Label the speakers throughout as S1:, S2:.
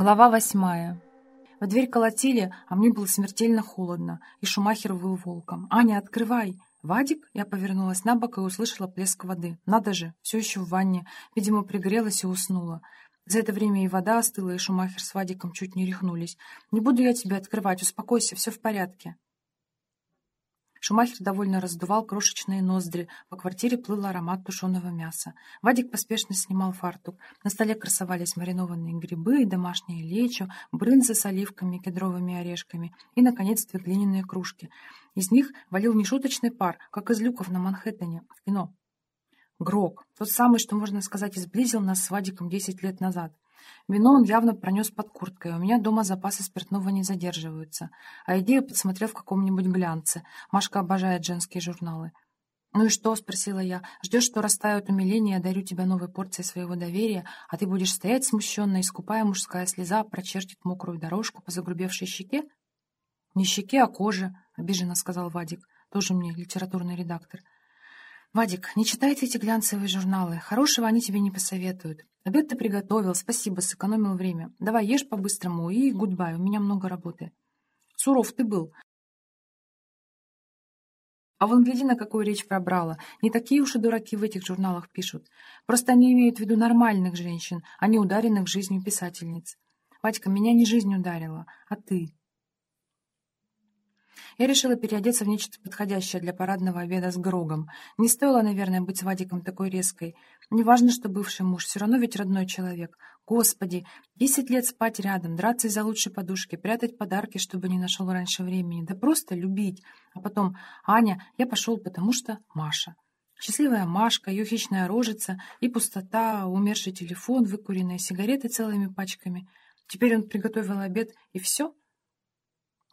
S1: Глава восьмая. В дверь колотили, а мне было смертельно холодно, и Шумахер выл волком. «Аня, открывай!» «Вадик?» Я повернулась на бок и услышала плеск воды. «Надо же, все еще в ванне. Видимо, пригрелась и уснула». За это время и вода остыла, и Шумахер с Вадиком чуть не рехнулись. «Не буду я тебе открывать, успокойся, все в порядке». Шумахер довольно раздувал крошечные ноздри. По квартире плыл аромат тушеного мяса. Вадик поспешно снимал фартук. На столе красовались маринованные грибы, домашнее лечо, брынза с оливками, кедровыми орешками и, наконец, две глиняные кружки. Из них валил нешуточный пар, как из люков на Манхэттене, в кино. Грок, тот самый, что, можно сказать, изблизил нас с Вадиком десять лет назад. Вино он явно пронес под курткой. У меня дома запасы спиртного не задерживаются. А идею подсмотрел в каком-нибудь глянце. Машка обожает женские журналы. «Ну и что?» — спросила я. «Ждешь, что растают умиления, я дарю тебе новой порцией своего доверия, а ты будешь стоять смущенно, и скупая мужская слеза прочертит мокрую дорожку по загрубевшей щеке?» «Не щеке, а коже», — обиженно сказал Вадик, тоже мне литературный редактор. «Вадик, не читайте эти глянцевые журналы. Хорошего они тебе не посоветуют. Обед ты приготовил, спасибо, сэкономил время. Давай ешь по-быстрому и гудбай, у меня много работы». «Суров ты был». А вон гляди, на какую речь пробрала. Не такие уж и дураки в этих журналах пишут. Просто они имеют в виду нормальных женщин, а не ударенных жизнью писательниц. Вадька, меня не жизнь ударила, а ты. Я решила переодеться в нечто подходящее для парадного обеда с Грогом. Не стоило, наверное, быть с Вадиком такой резкой. Неважно, что бывший муж, все равно ведь родной человек. Господи, десять лет спать рядом, драться из-за лучшей подушки, прятать подарки, чтобы не нашел раньше времени. Да просто любить. А потом, Аня, я пошел, потому что Маша. Счастливая Машка, ее хищная рожица и пустота, умерший телефон, выкуренные сигареты целыми пачками. Теперь он приготовил обед, и все —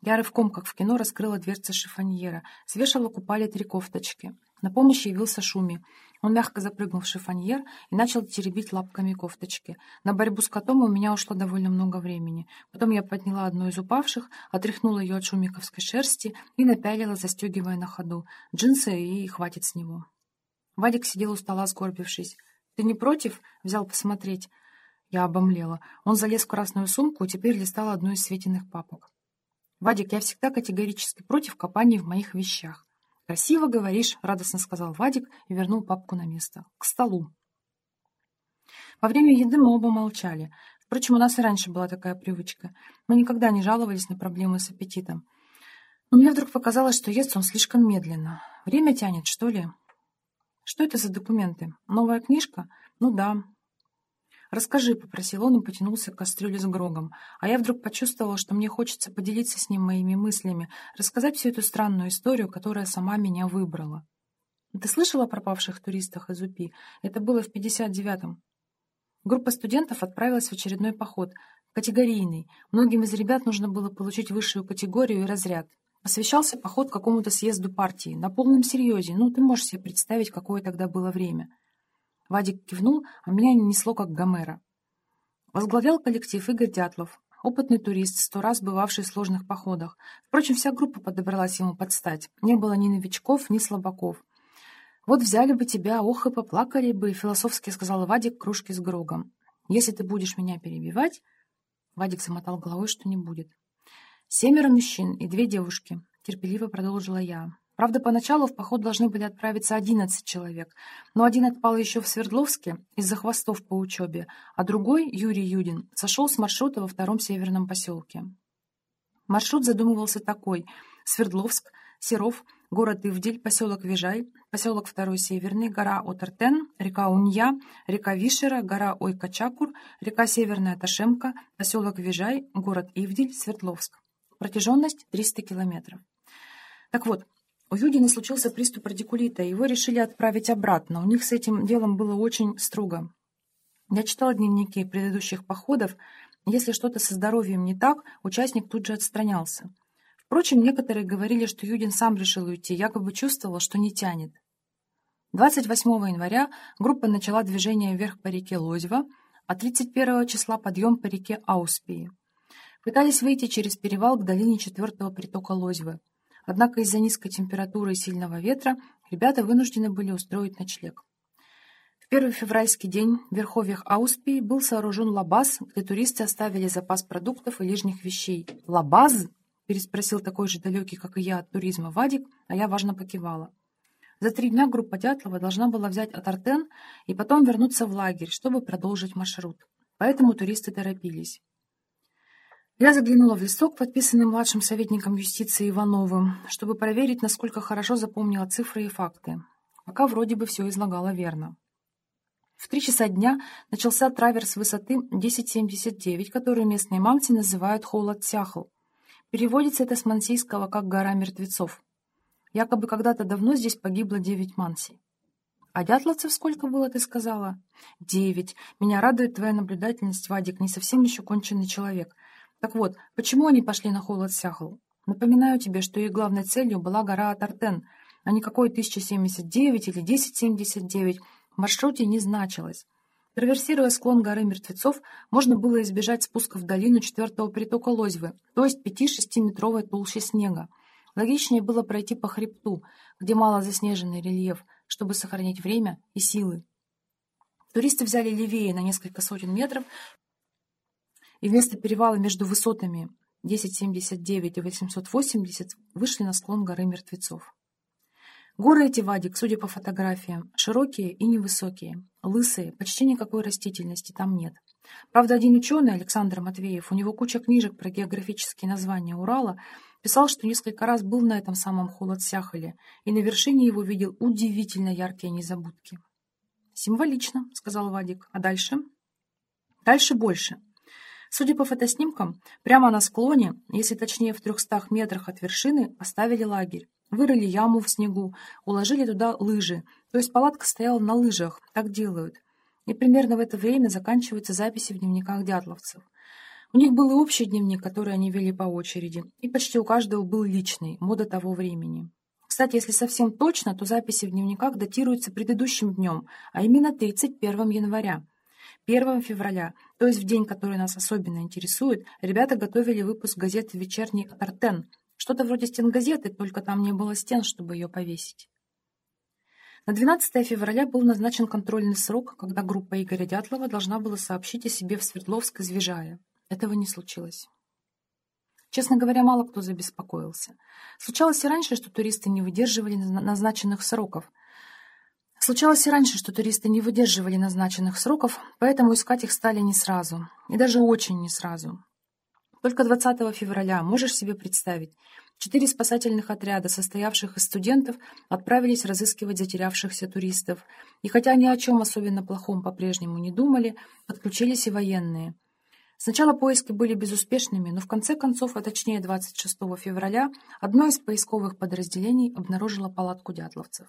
S1: я рывком, как в кино, раскрыла дверцы шифоньера. С вешала купали три кофточки. На помощь явился Шуми. Он мягко запрыгнул в шифоньер и начал теребить лапками кофточки. На борьбу с котом у меня ушло довольно много времени. Потом я подняла одну из упавших, отряхнула ее от шумиковской шерсти и напялила, застегивая на ходу. Джинсы и хватит с него. Вадик сидел у стола, сгорбившись. «Ты не против?» — взял посмотреть. Я обомлела. Он залез в красную сумку и теперь листал одну из светиных папок. «Вадик, я всегда категорически против копаний в моих вещах». «Красиво говоришь», — радостно сказал Вадик и вернул папку на место. «К столу». Во время еды мы оба молчали. Впрочем, у нас и раньше была такая привычка. Мы никогда не жаловались на проблемы с аппетитом. Но мне вдруг показалось, что ест он слишком медленно. Время тянет, что ли? Что это за документы? Новая книжка? Ну да, «Расскажи», — попросил он и потянулся к кастрюле с грогом. А я вдруг почувствовала, что мне хочется поделиться с ним моими мыслями, рассказать всю эту странную историю, которая сама меня выбрала. «Ты слышала о пропавших туристах из УПИ? Это было в 59-м». Группа студентов отправилась в очередной поход, категорийный. Многим из ребят нужно было получить высшую категорию и разряд. Освещался поход какому-то съезду партии, на полном серьезе. Ну, ты можешь себе представить, какое тогда было время. Вадик кивнул, а меня несло как Гомера. Возглавлял коллектив Игорь Дятлов, опытный турист, сто раз бывавший в сложных походах. Впрочем, вся группа подобралась ему под стать. Не было ни новичков, ни слабаков. «Вот взяли бы тебя, ох, и поплакали бы», — философски сказал Вадик кружки с Грогом. «Если ты будешь меня перебивать...» Вадик замотал головой, что не будет. «Семеро мужчин и две девушки», — терпеливо продолжила я. Правда, поначалу в поход должны были отправиться 11 человек, но один отпал еще в Свердловске из-за хвостов по учебе, а другой, Юрий Юдин, сошел с маршрута во втором северном поселке. Маршрут задумывался такой – Свердловск, Серов, город Ивдель, поселок Вижай, поселок Второй Северный, гора Отертен, река Унья, река Вишера, гора Ойкачакур, река Северная Ташемка, поселок Вижай, город Ивдель, Свердловск. Протяженность 300 километров. Так вот, у Юдина случился приступ радикулита, его решили отправить обратно. У них с этим делом было очень строго. Я читала дневники предыдущих походов. Если что-то со здоровьем не так, участник тут же отстранялся. Впрочем, некоторые говорили, что Юдин сам решил уйти, якобы чувствовал, что не тянет. 28 января группа начала движение вверх по реке Лозьва, а 31 числа подъем по реке Ауспии. Пытались выйти через перевал к долине четвертого притока Лозьвы. Однако из-за низкой температуры и сильного ветра ребята вынуждены были устроить ночлег. В первый февральский день в верховьях Ауспии был сооружен лабаз, где туристы оставили запас продуктов и лишних вещей. «Лабаз?» – переспросил такой же далекий, как и я, от туризма Вадик, а я важно покивала. За три дня группа Дятлова должна была взять Атартен и потом вернуться в лагерь, чтобы продолжить маршрут. Поэтому туристы торопились. Я заглянула в листок, подписанный младшим советником юстиции Ивановым, чтобы проверить, насколько хорошо запомнила цифры и факты. Пока вроде бы все излагала верно. В три часа дня начался траверс высоты 1079, которую местные мамцы называют Холод-Сяхл. Переводится это с мансийского как «гора мертвецов». Якобы когда-то давно здесь погибло девять мансий. А дятловцев сколько было, ты сказала? Девять. Меня радует твоя наблюдательность, Вадик, не совсем еще конченый человек — так вот, почему они пошли на холод Сяхл? Напоминаю тебе, что их главной целью была гора Атартен, а никакой 1079 или 1079 в маршруте не значилось. Траверсируя склон горы Мертвецов, можно было избежать спуска в долину четвертого притока Лозьвы, то есть 5-6-метровой толщи снега. Логичнее было пройти по хребту, где мало заснеженный рельеф, чтобы сохранить время и силы. Туристы взяли левее на несколько сотен метров и вместо перевала между высотами 1079 и 880 вышли на склон горы Мертвецов. Горы эти, Вадик, судя по фотографиям, широкие и невысокие, лысые, почти никакой растительности там нет. Правда, один ученый, Александр Матвеев, у него куча книжек про географические названия Урала, писал, что несколько раз был на этом самом Холод-Сяхале и на вершине его видел удивительно яркие незабудки. «Символично», — сказал Вадик. «А дальше?» «Дальше больше. Судя по фотоснимкам, прямо на склоне, если точнее в трехстах метрах от вершины, поставили лагерь. Вырыли яму в снегу, уложили туда лыжи. То есть палатка стояла на лыжах, так делают. И примерно в это время заканчиваются записи в дневниках дятловцев. У них был и общий дневник, который они вели по очереди, и почти у каждого был личный, мода того времени. Кстати, если совсем точно, то записи в дневниках датируются предыдущим днем, а именно 31 января. 1 февраля, то есть в день, который нас особенно интересует, ребята готовили выпуск газеты «Вечерний Артен». Что-то вроде стенгазеты, только там не было стен, чтобы ее повесить. На 12 февраля был назначен контрольный срок, когда группа Игоря Дятлова должна была сообщить о себе в Свердловск из Вижая. Этого не случилось. Честно говоря, мало кто забеспокоился. Случалось и раньше, что туристы не выдерживали назначенных сроков – Случалось и раньше, что туристы не выдерживали назначенных сроков, поэтому искать их стали не сразу. И даже очень не сразу. Только 20 февраля, можешь себе представить, четыре спасательных отряда, состоявших из студентов, отправились разыскивать затерявшихся туристов. И хотя ни о чем особенно плохом по-прежнему не думали, подключились и военные. Сначала поиски были безуспешными, но в конце концов, а точнее 26 февраля, одно из поисковых подразделений обнаружило палатку дятловцев.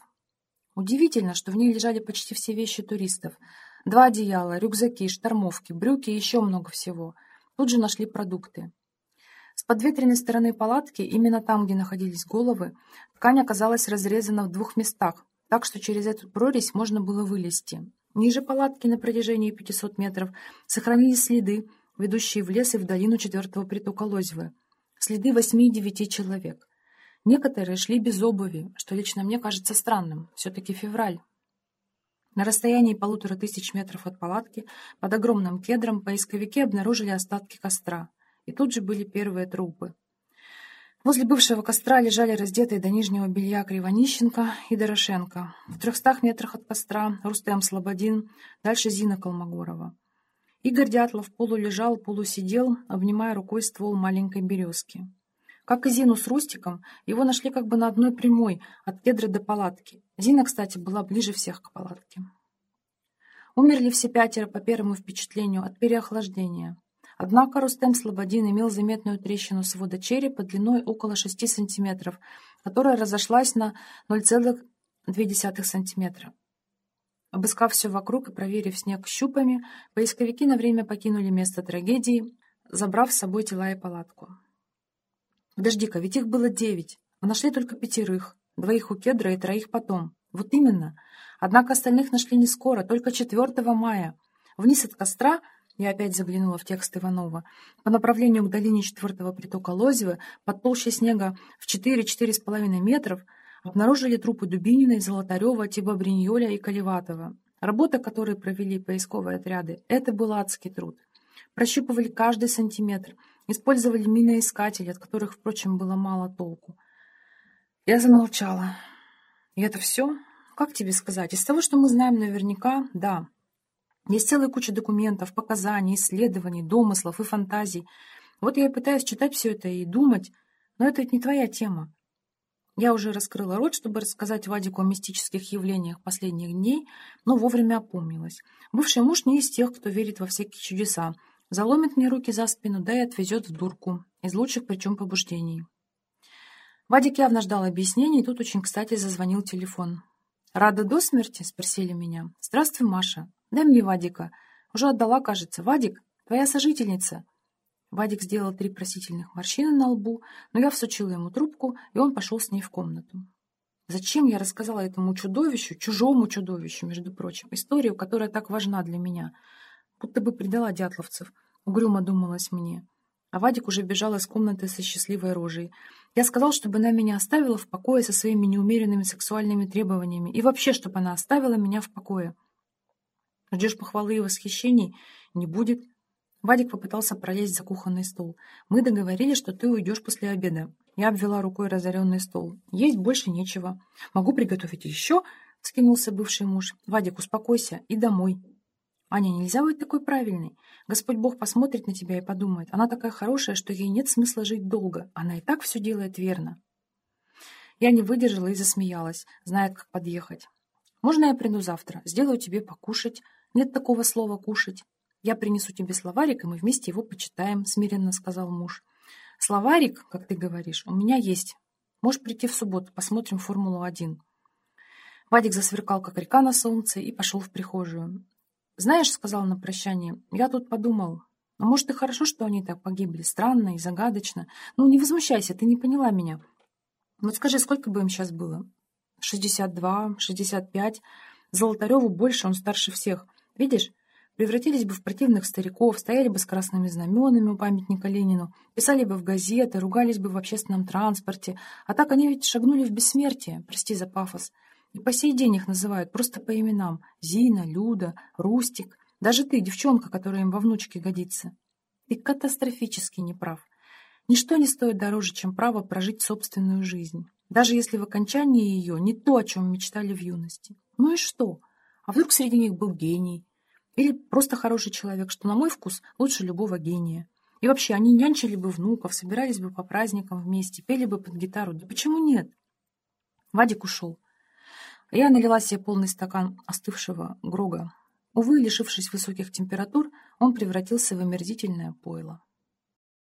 S1: Удивительно, что в ней лежали почти все вещи туристов. Два одеяла, рюкзаки, штормовки, брюки и еще много всего. Тут же нашли продукты. С подветренной стороны палатки, именно там, где находились головы, ткань оказалась разрезана в двух местах, так что через эту прорезь можно было вылезти. Ниже палатки на протяжении 500 метров сохранились следы, ведущие в лес и в долину четвертого притока Лозьвы. Следы восьми девяти человек. Некоторые шли без обуви, что лично мне кажется странным. Все-таки февраль. На расстоянии полутора тысяч метров от палатки, под огромным кедром, поисковики обнаружили остатки костра. И тут же были первые трупы. Возле бывшего костра лежали раздетые до нижнего белья Кривонищенко и Дорошенко. В трехстах метрах от костра Рустем Слободин, дальше Зина Колмогорова. Игорь Дятлов полулежал, полусидел, обнимая рукой ствол маленькой березки. Как и Зину с Рустиком, его нашли как бы на одной прямой, от кедра до палатки. Зина, кстати, была ближе всех к палатке. Умерли все пятеро по первому впечатлению от переохлаждения. Однако Рустем Слободин имел заметную трещину свода черепа длиной около 6 см, которая разошлась на 0,2 см. Обыскав все вокруг и проверив снег щупами, поисковики на время покинули место трагедии, забрав с собой тела и палатку. Подожди-ка, ведь их было девять. Мы нашли только пятерых. Двоих у кедра и троих потом. Вот именно. Однако остальных нашли не скоро, только 4 мая. Вниз от костра, я опять заглянула в текст Иванова, по направлению к долине четвертого притока Лозевы, под толщей снега в 4-4,5 метров, обнаружили трупы Дубинина и Золотарева, Тиба Бриньоля и Каливатова. Работа, которую провели поисковые отряды, это был адский труд. Прощупывали каждый сантиметр, использовали миноискатели, от которых, впрочем, было мало толку. Я замолчала. И это все? Как тебе сказать? Из того, что мы знаем наверняка, да. Есть целая куча документов, показаний, исследований, домыслов и фантазий. Вот я пытаюсь читать все это и думать, но это ведь не твоя тема. Я уже раскрыла рот, чтобы рассказать Вадику о мистических явлениях последних дней, но вовремя опомнилась. Бывший муж не из тех, кто верит во всякие чудеса. Заломит мне руки за спину, да и отвезет в дурку. Из лучших причем побуждений. Вадик явно ждал объяснений, и тут очень кстати зазвонил телефон. «Рада до смерти?» — спросили меня. «Здравствуй, Маша. Дай мне Вадика. Уже отдала, кажется. Вадик, твоя сожительница». Вадик сделал три просительных морщины на лбу, но я всучила ему трубку, и он пошел с ней в комнату. Зачем я рассказала этому чудовищу, чужому чудовищу, между прочим, историю, которая так важна для меня? Будто бы предала дятловцев. Угрюмо думалось мне. А Вадик уже бежал из комнаты со счастливой рожей. Я сказал, чтобы она меня оставила в покое со своими неумеренными сексуальными требованиями. И вообще, чтобы она оставила меня в покое. Ждешь похвалы и восхищений? Не будет. Вадик попытался пролезть за кухонный стол. «Мы договорились, что ты уйдешь после обеда». Я обвела рукой разоренный стол. «Есть больше нечего. Могу приготовить еще?» — скинулся бывший муж. «Вадик, успокойся и домой». «Аня, нельзя быть такой правильной. Господь Бог посмотрит на тебя и подумает. Она такая хорошая, что ей нет смысла жить долго. Она и так все делает верно». Я не выдержала и засмеялась. Знает, как подъехать. «Можно я приду завтра? Сделаю тебе покушать. Нет такого слова «кушать». «Я принесу тебе словарик, и мы вместе его почитаем», — смиренно сказал муж. «Словарик, как ты говоришь, у меня есть. Можешь прийти в субботу, посмотрим Формулу-1». Вадик засверкал, как река на солнце, и пошел в прихожую. «Знаешь, — сказал на прощание, — я тут подумал, а может, и хорошо, что они так погибли, странно и загадочно. Ну, не возмущайся, ты не поняла меня. Вот скажи, сколько бы им сейчас было? Шестьдесят два, шестьдесят пять. Золотареву больше, он старше всех. Видишь, превратились бы в противных стариков, стояли бы с красными знаменами у памятника Ленину, писали бы в газеты, ругались бы в общественном транспорте. А так они ведь шагнули в бессмертие, прости за пафос. И по сей день их называют просто по именам. Зина, Люда, Рустик. Даже ты, девчонка, которая им во внучке годится. Ты катастрофически неправ. Ничто не стоит дороже, чем право прожить собственную жизнь. Даже если в окончании ее не то, о чем мечтали в юности. Ну и что? А вдруг среди них был гений? Или просто хороший человек, что, на мой вкус, лучше любого гения. И вообще, они нянчили бы внуков, собирались бы по праздникам вместе, пели бы под гитару. Да почему нет? Вадик ушел. Я налила себе полный стакан остывшего грога. Увы, лишившись высоких температур, он превратился в омерзительное пойло.